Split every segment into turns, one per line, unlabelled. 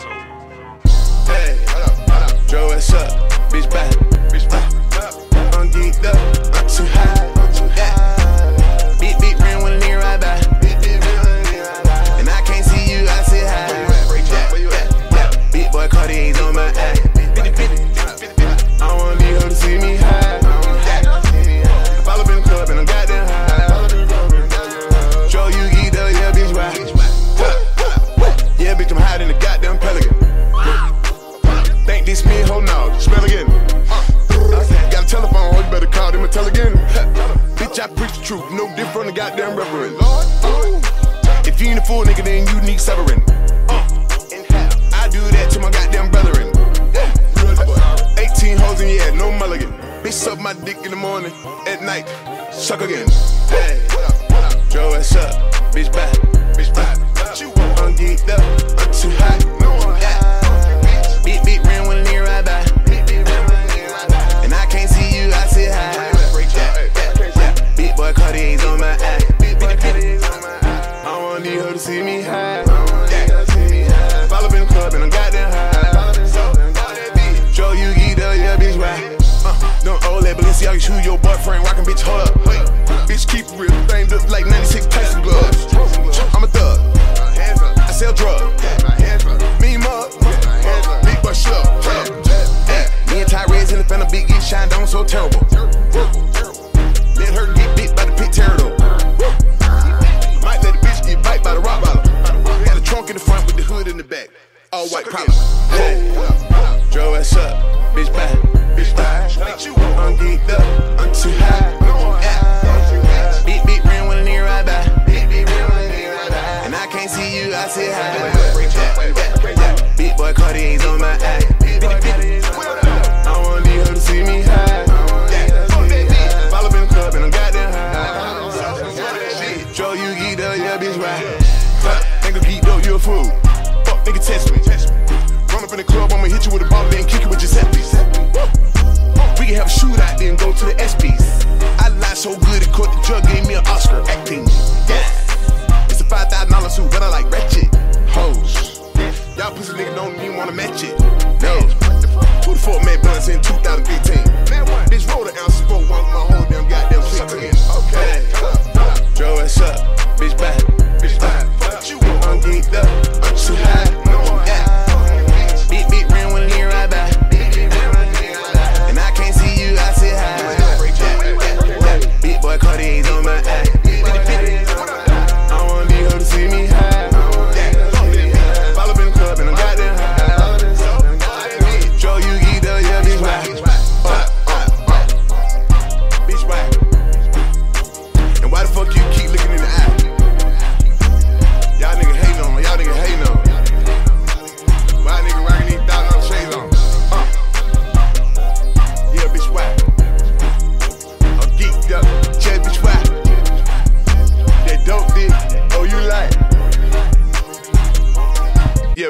Hey, tell again. Bitch, I preach the truth, no different than goddamn reverend. If you ain't a fool nigga, then you need severing. I do that to my goddamn brethren. 18 hoes in yeah, no mulligan. Bitch, suck my dick in the morning, at night, suck again. Hey, Joe, what's up? Bitch, back, Balenciaga shoe, your boyfriend rockin', bitch, hold up. Wait, bitch, keep it real. Thing look like 96 Tyson gloves. I'm a thug. I sell drugs. Me mug. Big boy shut up. Me and Tyrese in the phantom, big get shined on so terrible. Let her get bit by the pit terrible. Might let the bitch get bite by the rock bottle. Got a trunk in the front with the hood in the back. All white problem. Joe, what's up? Bitch, back. Can't see you, I say hi. Big boy Cartier's on my eye. I want these hoes to see me high. Fall up in the club and I'm goddamn high. Joe, you geeked up, yeah, bitch, right? Fuck, nigga geeked up, you a fool. Fuck, nigga, test me. Run up in the club, I'ma hit you with a ball, then kick you with Giuseppe. We can have a shootout, then go to the SPs. I lied so good, in court the judge gave me an Oscar acting. Yeah. It's a five thousand dollar suit, but I like ratchet hoes. Y'all pussy nigga don't even wanna match it. No. Who the fuck made blunts in 2015?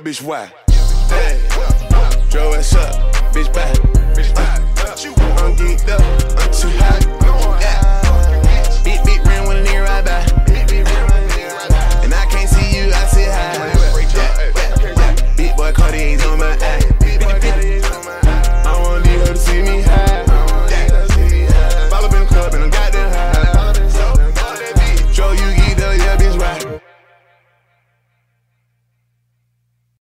Yeah, bitch, why? Hey, Joe, what's up? Bitch, back. Bitch. I'm geeked up, I'm too hot.